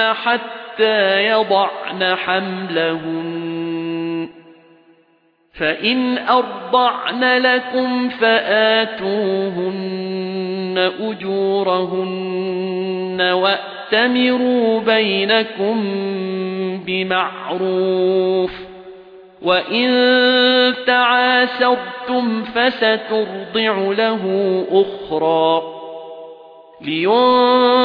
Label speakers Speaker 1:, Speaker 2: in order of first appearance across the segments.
Speaker 1: حَتَّى يَضَعْنَ حَمْلَهُنَّ. فَإِنْ أَرْضَعْنَ لَكُمْ فَآتُوهُنَّ أُجُورَهُنَّ وَأْتَمِرُوا بَيْنَكُمْ بِمَعْرُوفٍ. وَإِن تَعَاسَرْتُمْ فَسَتُرْضِعُ لَهُ أُخْرَى لِيُنفِقْ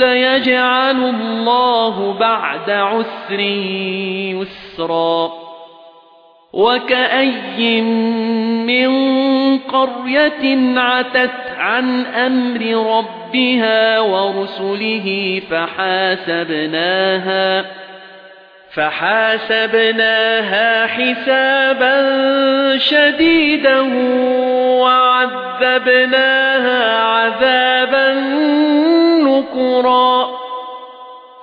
Speaker 1: سيجعل الله بعد عسر يسرا وكأي من قرية عتت عن أمر ربها ورسله فحاسبناها فحاسبناها حسابا شديدا وعذبناها عذابا نكرا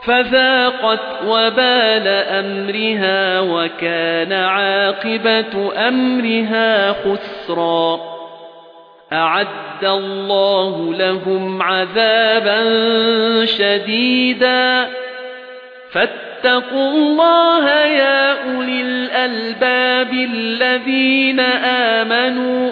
Speaker 1: فذاقت وبال أمرها وكان عاقبة أمرها خسرا أعد الله لهم عذابا شديدا فاتقوا الله يا أولي الألباب الذين آمنوا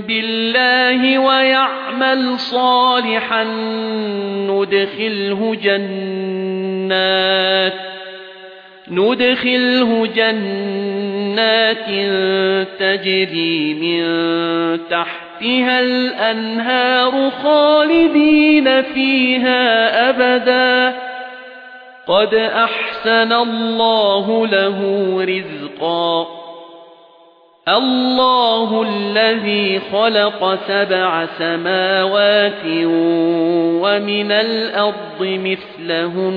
Speaker 1: بالله ويعمل صالحا ندخله جنات ندخله جنات تجري من تحتها الأنهار خالدين فيها أبدا. قد أحسن الله له رزقا. الله الذي خلق سبع سماوات ومن الأرض مثلهن